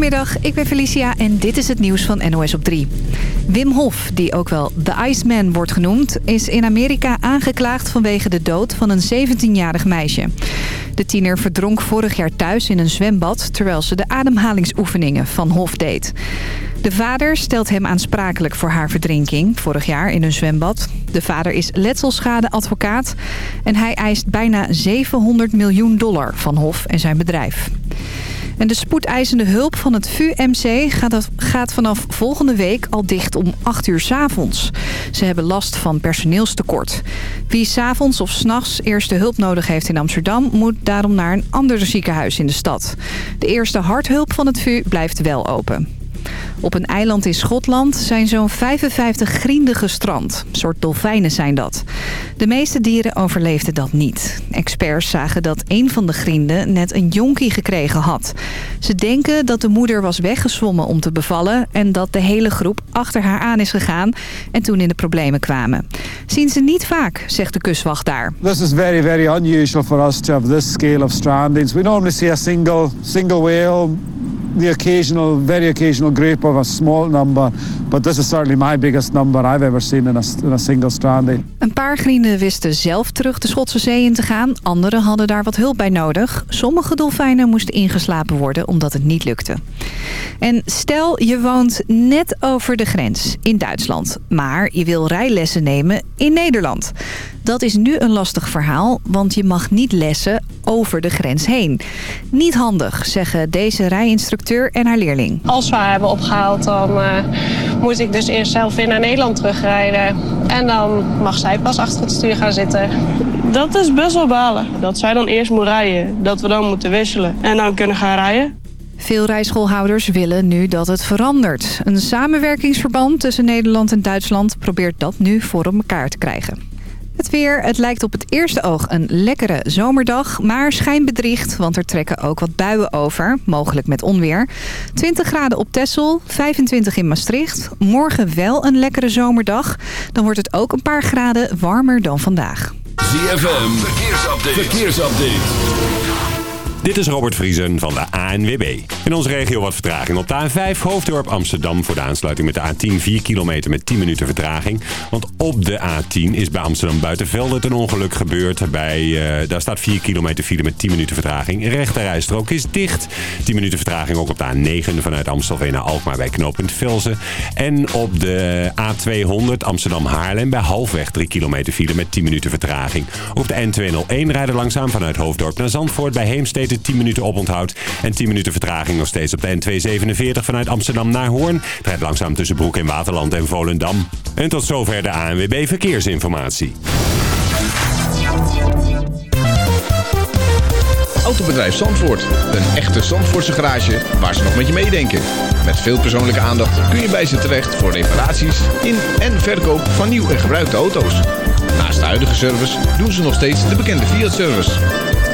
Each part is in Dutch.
Goedemiddag, ik ben Felicia en dit is het nieuws van NOS op 3. Wim Hof, die ook wel The Iceman wordt genoemd... is in Amerika aangeklaagd vanwege de dood van een 17-jarig meisje. De tiener verdronk vorig jaar thuis in een zwembad... terwijl ze de ademhalingsoefeningen van Hof deed. De vader stelt hem aansprakelijk voor haar verdrinking vorig jaar in een zwembad. De vader is letselschadeadvocaat en hij eist bijna 700 miljoen dollar van Hof en zijn bedrijf. En de spoedeisende hulp van het VUMC gaat, gaat vanaf volgende week al dicht om 8 uur s avonds. Ze hebben last van personeelstekort. Wie s'avonds of s'nachts eerste hulp nodig heeft in Amsterdam... moet daarom naar een ander ziekenhuis in de stad. De eerste harthulp van het VU blijft wel open. Op een eiland in Schotland zijn zo'n 55 grienden gestrand. Een soort dolfijnen zijn dat. De meeste dieren overleefden dat niet. Experts zagen dat een van de grienden net een jonkie gekregen had. Ze denken dat de moeder was weggezwommen om te bevallen... en dat de hele groep achter haar aan is gegaan en toen in de problemen kwamen. Zien ze niet vaak, zegt de kustwacht daar. This is very, very unusual for us to have this scale of strandings. We normally see a single, single whale the occasional, very occasional grape of a small number. But this is certainly my biggest number I've ever seen in a, in a single stranding. Een paar vrienden wisten zelf terug de Schotse zee in te gaan. Anderen hadden daar wat hulp bij nodig. Sommige dolfijnen moesten ingeslapen worden omdat het niet lukte. En stel je woont net over de grens in Duitsland. Maar je wil rijlessen nemen in Nederland. Dat is nu een lastig verhaal, want je mag niet lessen over de grens heen. Niet handig, zeggen deze rijinstructeur en haar leerling. Als we haar hebben opgehaald, dan uh, moet ik dus eerst zelf weer naar Nederland terugrijden. En dan mag zij pas achter het stuur gaan zitten. Dat is best wel balen. Dat zij dan eerst moet rijden, dat we dan moeten wisselen en dan kunnen gaan rijden. Veel rijschoolhouders willen nu dat het verandert. Een samenwerkingsverband tussen Nederland en Duitsland probeert dat nu voor elkaar te krijgen. Het weer, het lijkt op het eerste oog een lekkere zomerdag, maar schijnbedriegt, want er trekken ook wat buien over, mogelijk met onweer. 20 graden op Texel, 25 in Maastricht. Morgen wel een lekkere zomerdag, dan wordt het ook een paar graden warmer dan vandaag. ZFM, verkeersupdate. verkeersupdate. Dit is Robert Vriesen van de ANWB. In onze regio wat vertraging op de A5 Hoofddorp Amsterdam... voor de aansluiting met de A10 4 kilometer met 10 minuten vertraging. Want op de A10 is bij Amsterdam Buitenvelden een ongeluk gebeurd. Bij, uh, daar staat 4 kilometer file met 10 minuten vertraging. Rechterrijstrook is dicht. 10 minuten vertraging ook op de A9 vanuit Amstelveen naar Alkmaar bij knooppunt Velzen. En op de A200 Amsterdam-Haarlem bij halfweg 3 kilometer file met 10 minuten vertraging. Op de N201 rijden langzaam vanuit Hoofddorp naar Zandvoort bij Heemstede 10 minuten oponthoud. En 10 minuten vertraging nog steeds op de N247 vanuit Amsterdam naar Hoorn. Het rijdt langzaam tussen Broek in Waterland en Volendam. En tot zover de ANWB Verkeersinformatie. Autobedrijf Zandvoort. Een echte Zandvoortse garage waar ze nog met je meedenken. Met veel persoonlijke aandacht kun je bij ze terecht voor reparaties in en verkoop van nieuw en gebruikte auto's. Naast de huidige service doen ze nog steeds de bekende Fiat-service.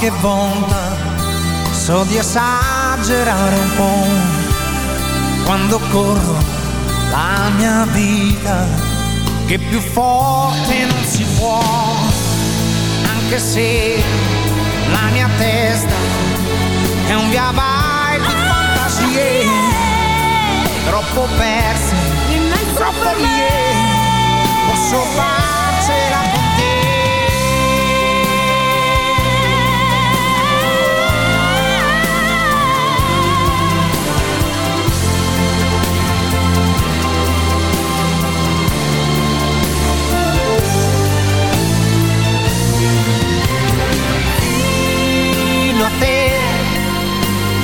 Qualche volta so di esagerare un po' quando corro la mia vita che più forte non si può. Anche se la mia testa è un via vai di fantasie troppo perse troppo mie posso farcela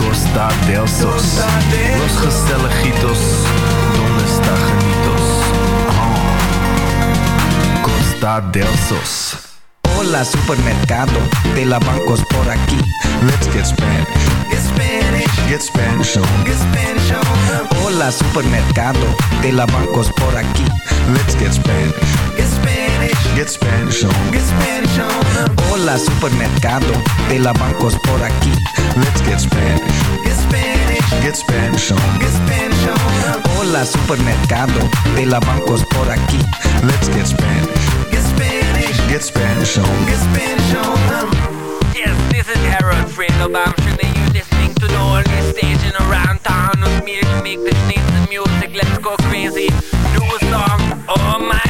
Costa del Sos. Los gezelligitos, donde está genitos? Oh. Costa del Sos. Hola supermercado, de la bancos por aquí. Let's get Spanish. Get Spanish. Get Spanish on. Get Spanish on. Hola supermercado, de la bancos por aquí. Let's get Spanish. Get Spanish. Get Spanish on. Get Spanish on. Hola supermercado, de la bancos por aquí. Supermercado, de la bancos por aquí. Let's get Spanish. Get Spanish. Get Spanish on. Get Spanish on. Yes, this is Harold Fredo. I'm sure that you're listening to the only station around town with me to make the sneeze the music. Let's go crazy. Do a song. Oh my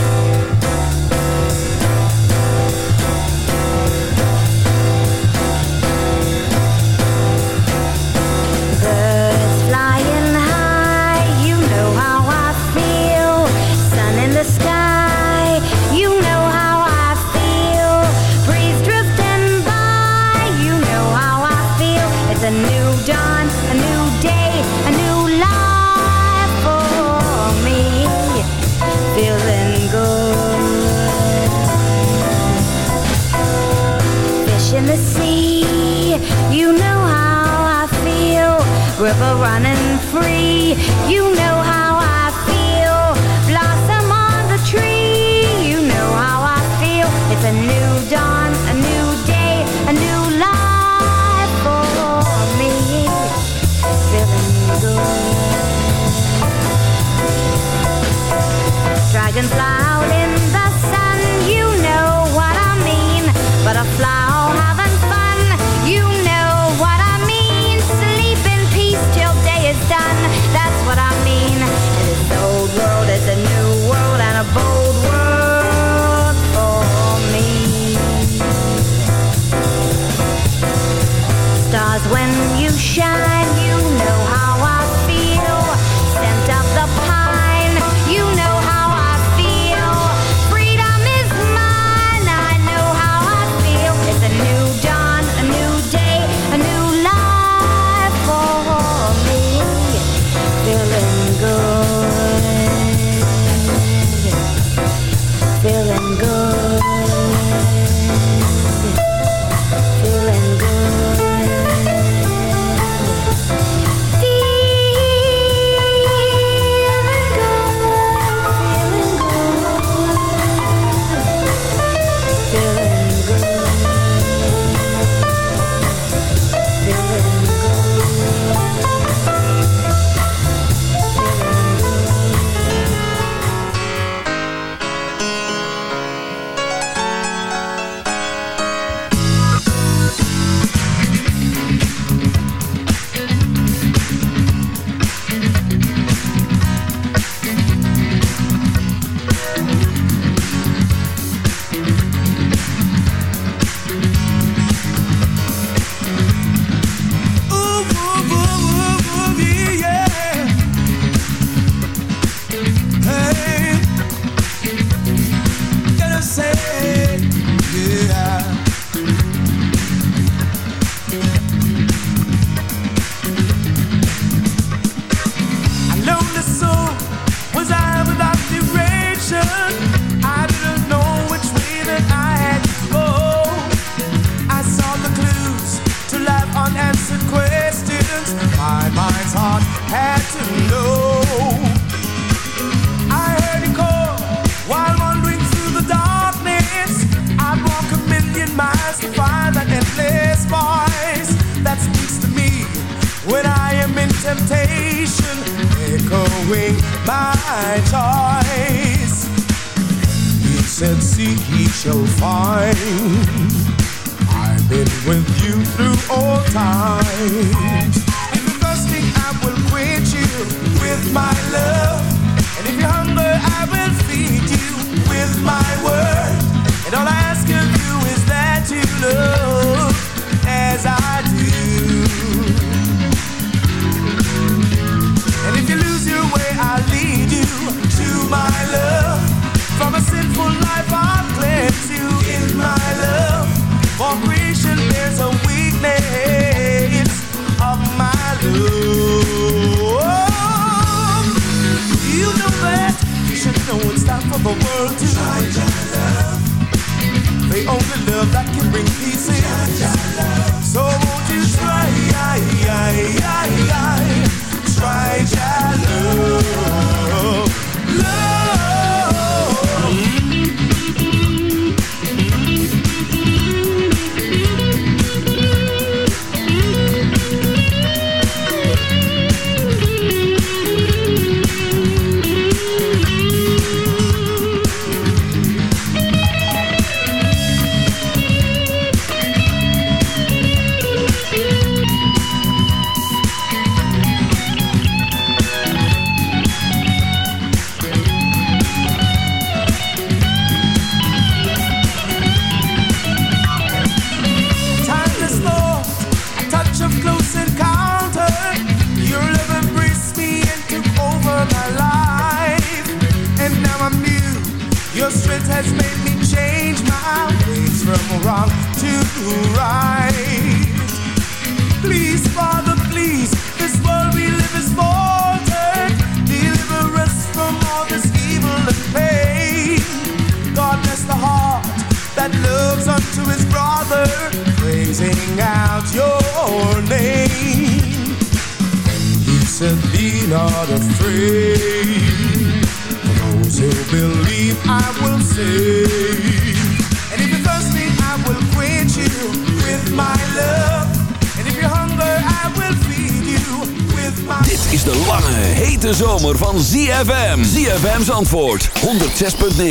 106.9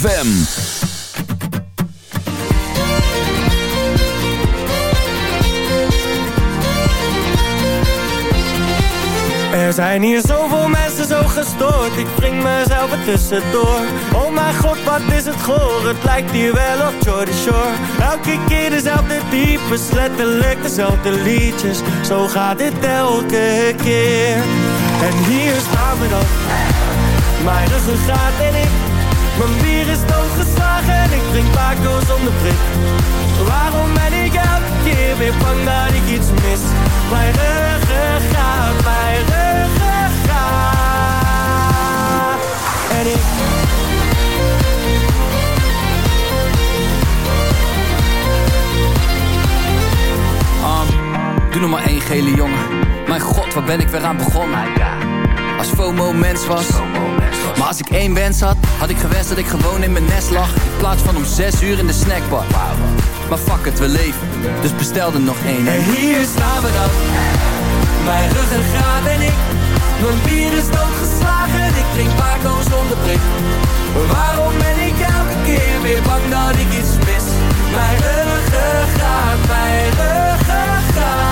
FM. Er zijn hier zoveel mensen zo gestoord. Ik wring mezelf er tussendoor. Oh mijn god, wat is het goor? Het lijkt hier wel op Jordy Shore. Elke keer dezelfde types Letterlijk dezelfde liedjes. Zo gaat dit elke keer. En hier staan we dan. Mijn ruggengraat en ik Mijn bier is doodgeslagen En ik drink Paco zonder prik Waarom ben ik elke keer weer bang dat ik iets mis Mijn ruggengraat, mijn ruggengraat En ik Um, doe nog maar één gele jongen. Mijn god, waar ben ik weer aan begonnen? Als FOMO mens was. Maar als ik één wens had, had ik gewenst dat ik gewoon in mijn nest lag. In plaats van om zes uur in de snackbar. Maar fuck het, we leven. Dus bestel er nog één. En hier staan we dan. Mijn ruggengraat en ik. Mijn bier is doodgeslagen. Ik drink Paco zonder prik. Waarom ben ik elke keer weer bang dat ik iets mis? Mijn ruggengraat, mijn ruggengraat.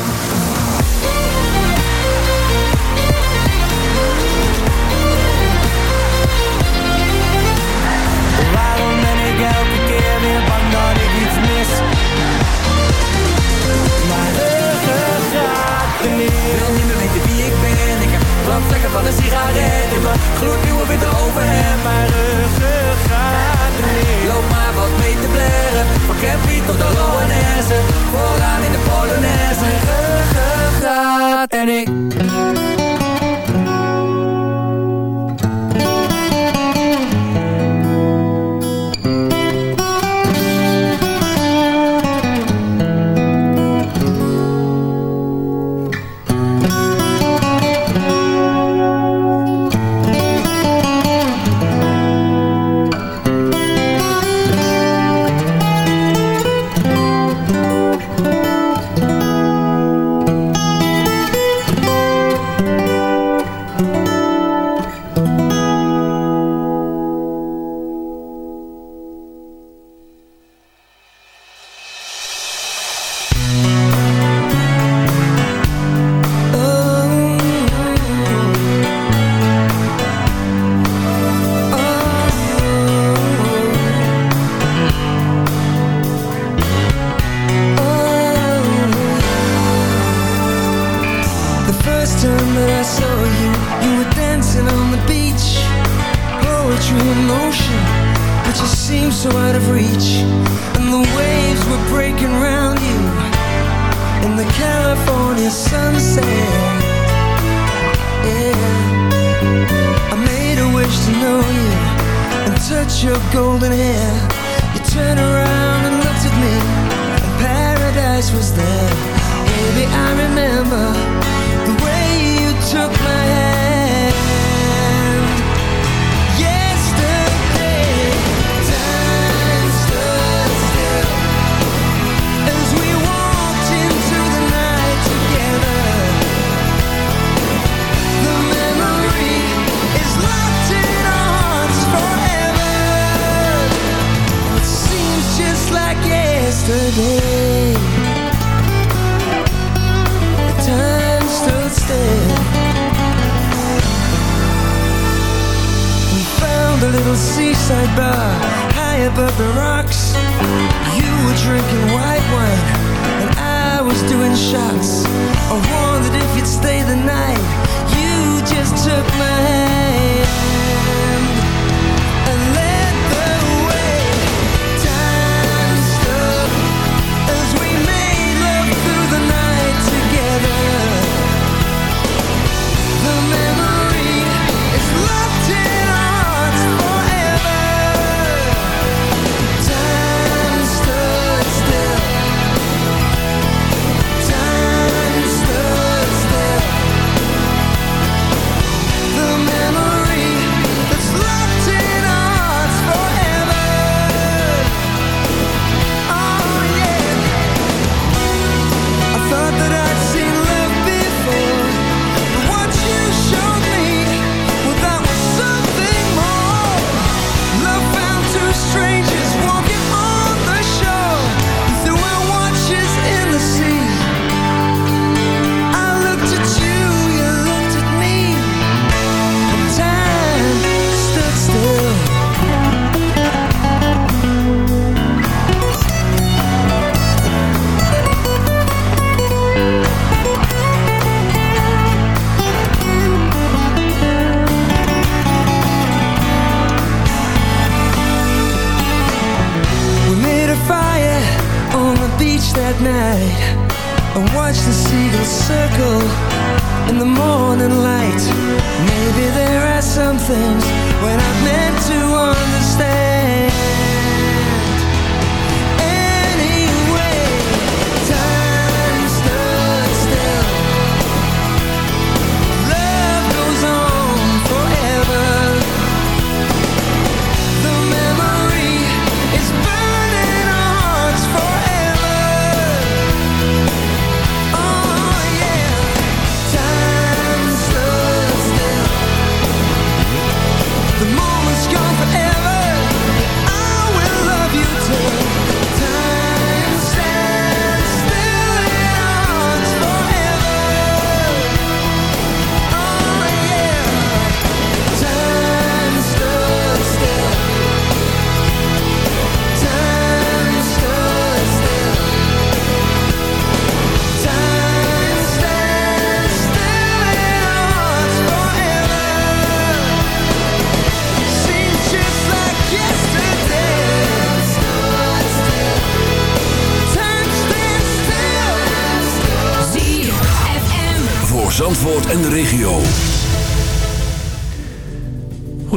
Van lekker van een sigaret in mijn gloednieuwe witte overhemd Mijn ruggengraat niet Loop maar wat mee te blaren Van Campy tot de Loanesse Vooraan in de Polonaise Ruggengraat en ik. nothing.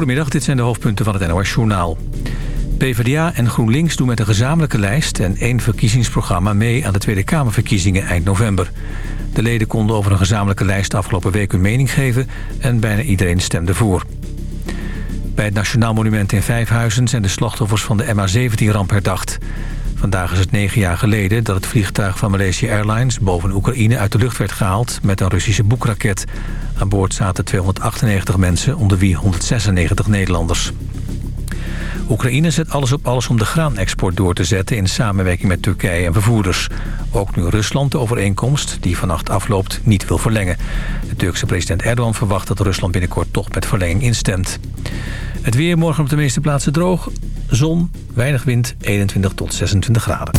Goedemiddag, dit zijn de hoofdpunten van het NOS-journaal. PvdA en GroenLinks doen met een gezamenlijke lijst en één verkiezingsprogramma mee aan de Tweede Kamerverkiezingen eind november. De leden konden over een gezamenlijke lijst afgelopen week hun mening geven en bijna iedereen stemde voor. Bij het Nationaal Monument in Vijfhuizen zijn de slachtoffers van de MH17-ramp herdacht. Vandaag is het negen jaar geleden dat het vliegtuig van Malaysia Airlines boven Oekraïne uit de lucht werd gehaald met een Russische boekraket. Aan boord zaten 298 mensen, onder wie 196 Nederlanders. Oekraïne zet alles op alles om de graanexport door te zetten... in samenwerking met Turkije en vervoerders. Ook nu Rusland de overeenkomst, die vannacht afloopt, niet wil verlengen. De Turkse president Erdogan verwacht dat Rusland binnenkort toch met verlenging instemt. Het weer morgen op de meeste plaatsen droog. Zon, weinig wind, 21 tot 26 graden.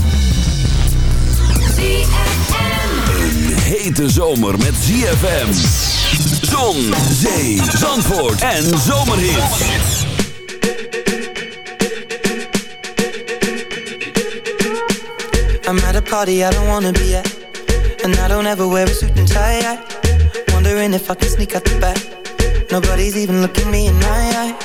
Een hete zomer met ZFM. Zon, zee, zandvoort en zomerhit. I'm at a party I don't wanna be at And I don't ever wear a suit and tie I Wondering if I can sneak out the back Nobody's even looking me in my you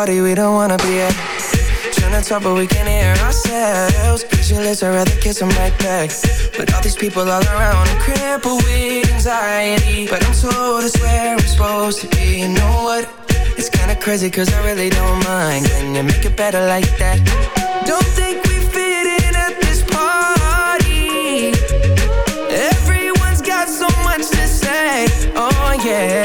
party we don't wanna be at. Trying to talk but we can't hear ourselves. Pictureless, I'd rather kiss them right back. But all these people all around I'm crippled with anxiety. But I'm told it's where I'm supposed to be. You know what? It's kinda crazy cause I really don't mind. Can you make it better like that? Don't think we fit in at this party. Everyone's got so much to say. Oh yeah,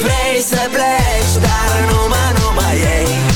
Vrei să pleci, dar numai, numai ei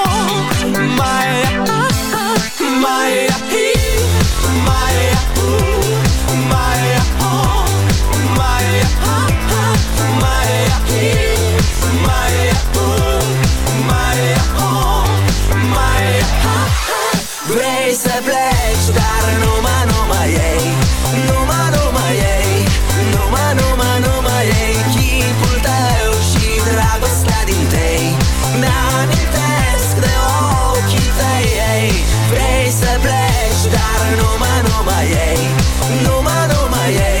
pleci, dar numai, numai ei Numai, numai ei Numai,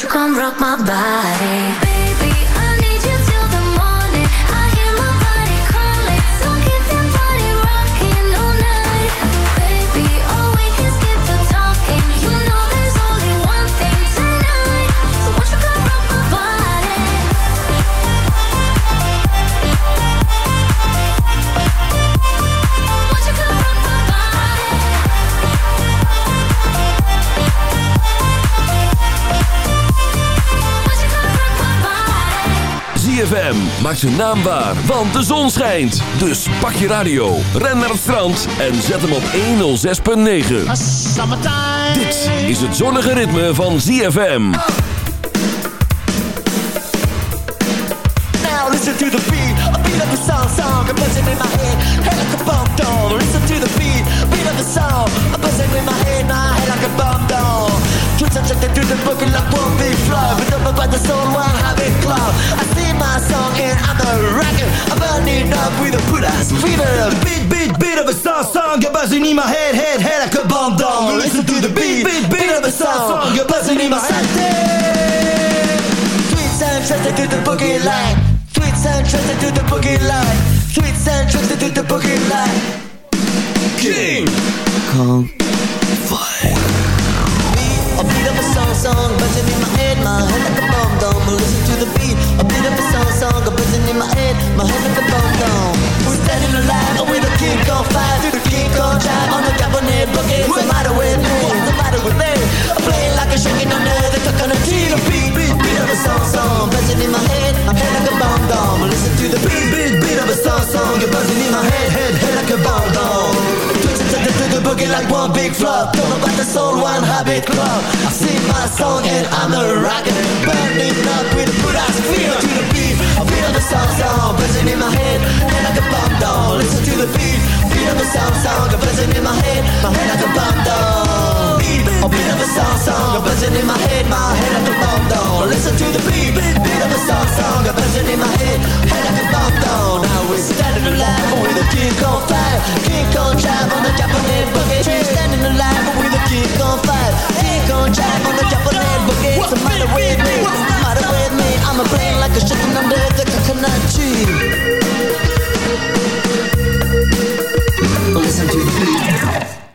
won't you come rock my body? Baby, ZFM maakt zijn naam waar, want de zon schijnt. Dus pak je radio, ren naar het strand en zet hem op 106.9. Dit is het zonnige ritme van ZFM. Now listen to the beat, a beat of the song, song, a buzzing in my head, head like a bomb down. Listen to the beat, beat of the song, a buzzing in my head, my head like a bomb down. Twitch and check to the book like one big flow, but up by the soul, one habit club. I sing my song and I'm a rocker, I'm burning up with a put ass fever. Beat, beat, beat of a song, song, a buzzing in my head, head, head like a bomb down. Listen to the beat, beat, beat of a song, song You're buzzing in my head. Sweet sound trusted to the boogie line. Sweet sound trusted to the boogie line. Sweet sound trusted to the boogie line. King Kong song, buzzing in my head, my head like a bomb dome. Listen to the beat, a beat of a song, song, a buzzing in my head, my head like a bomb dome. We're standing alive with a king on fire, through the king on drive on the cabinet boogie. What's the matter with me? What's the matter with me? I'm playing like a shaking under the coconut tree. The beat, beat, beat of a song, song, buzzing in my head, my head like a bomb dome. Listen to the beat, beat, beat of a song, song, you're buzzing in my head, head, head like a bomb dome. Twitching to the, boogie like one big flop. Don't know about the soul, one habit club. I my song and I'm a rocker. Burning up with a ass feel to the beat. I feel the song song buzzing in my head, head like a bomb down. Listen to the beat, feel the song song buzzing in my head, my head like a bomb down. Beat, a beat of a song song buzzing in my head, my head like a bomb down. Listen to the beat, beat of a song song buzzing in my head, head like a bomb down. Now we're standing alive with a king on fire, king on drive on the Japanese boogie. Standing alive with a king on fire, king on drive on the Japanese boogie. What's the matter with me? What's the matter with me? I'm a brain like a chicken under the coconut tree. Listen to the beat.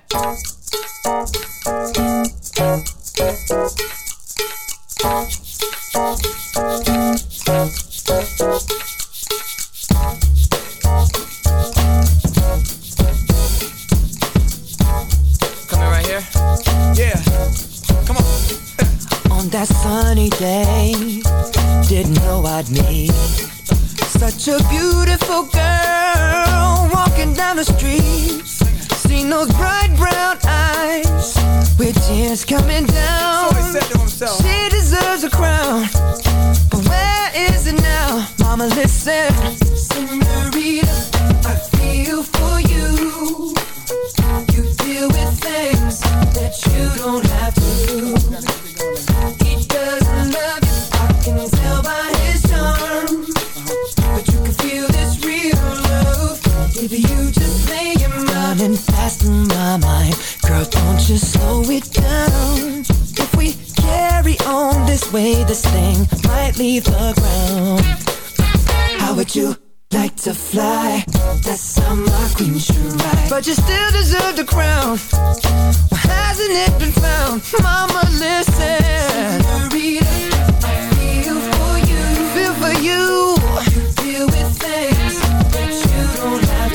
Girl, slow it down. If we carry on this way, this thing might leave the ground. How would you? Like to fly, that's how my queen should ride. But you still deserve the crown. Hasn't it been found? Mama, listen. Senorita, I feel for you. Feel for you. You deal with things that you don't have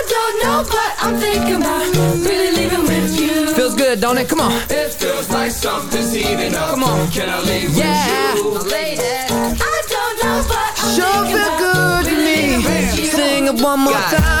know, but I'm thinking about really leaving with you. Feels good, don't it? Come on. It feels like something's heating up. Come on. Can I leave yeah. with you? Lady, I don't know, but I'm sure feel good to me. Sing it one more time.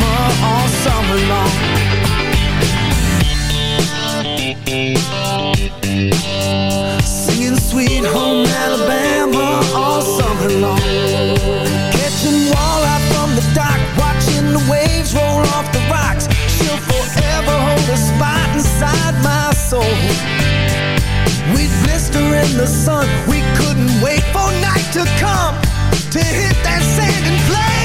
summer long. Singing Sweet Home Alabama all summer long. Catching walleye from the dock, watching the waves roll off the rocks. She'll forever hold a spot inside my soul. We'd blister in the sun, we couldn't wait for night to come to hit that sand and play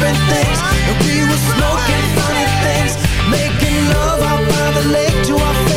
different things, we were smoking funny things, making love out by the lake to our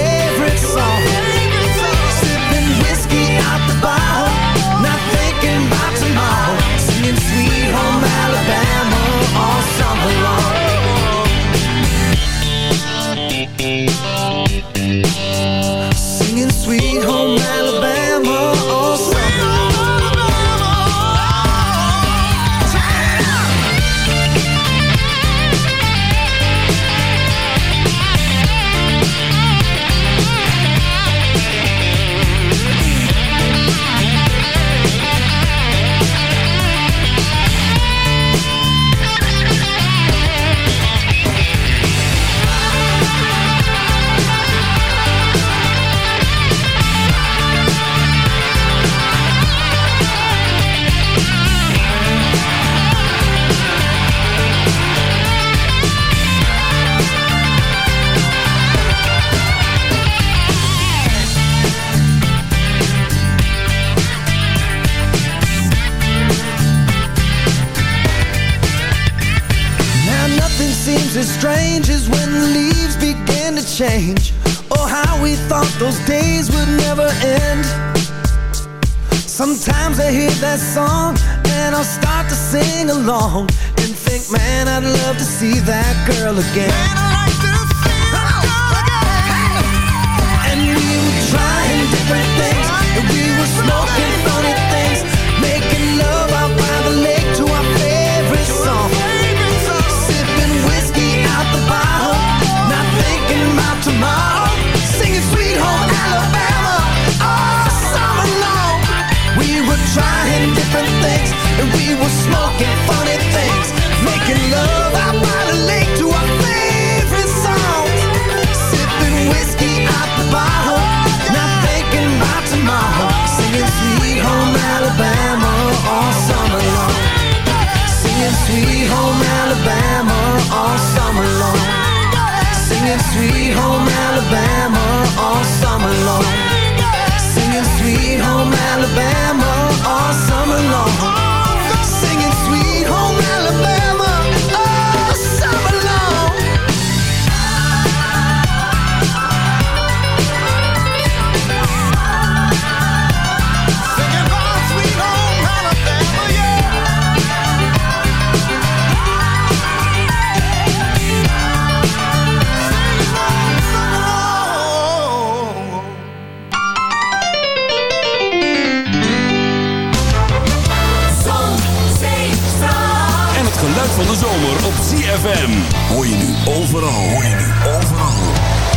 overal. Hoor je nu overal.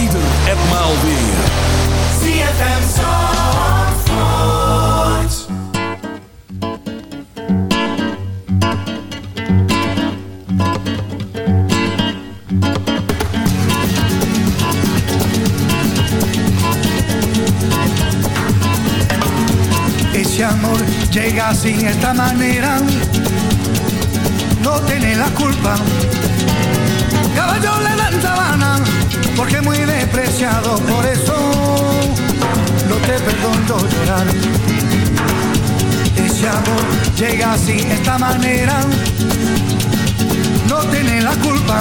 Ieder en maal weer. ZFM Zandvoort. Ese amor llega así, esta manera. no tiene la culpa. Caballo le dan sabana, porque muy despreciado, por eso no te perdono llorar. Ese amor llega así, esta manera, no tiene la culpa.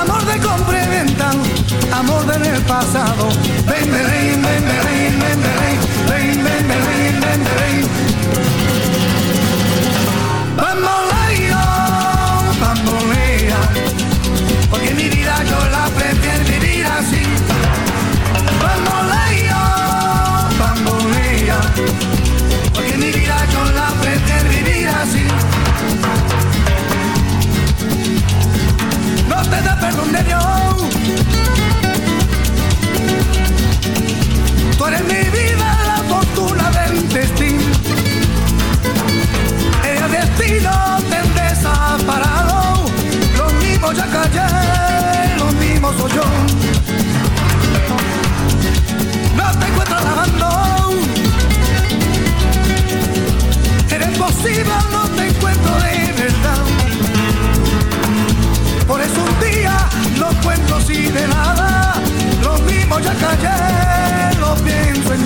Amor de compra y venta, amor del pasado. Ven, ven, ven, ven, ven, ven, ven, ven, ven, ven, ven, ven. Posible, no te encuentro de verdad. Por eso un día no cuento así de nada. Lo mismo ya callé, lo pienso en